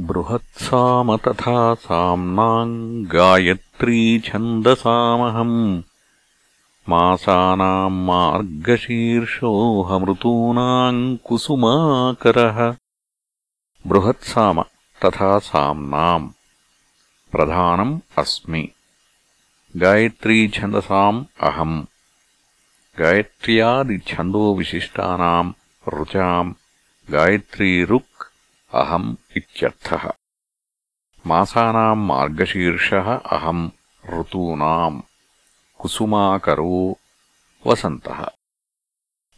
बृहत्साम तथा साम्नाम् गायत्री छन्दसामहम्। मासानाम् मार्गशीर्षोऽहमृतूनाम् कुसुमाकरः। बृहत्साम तथा साम्नाम् प्रधानम् अस्मि। गायत्रीछन्दसाम् अहम्। गायत्र्यादिछन्दोविशिष्टानाम् ऋचाम्। गायत्रीरुक् अहम् इत्यर्थः। मासानाम् मार्गशीर्षः अहम् ऋतूनाम् कुसुमाकरो वसन्तः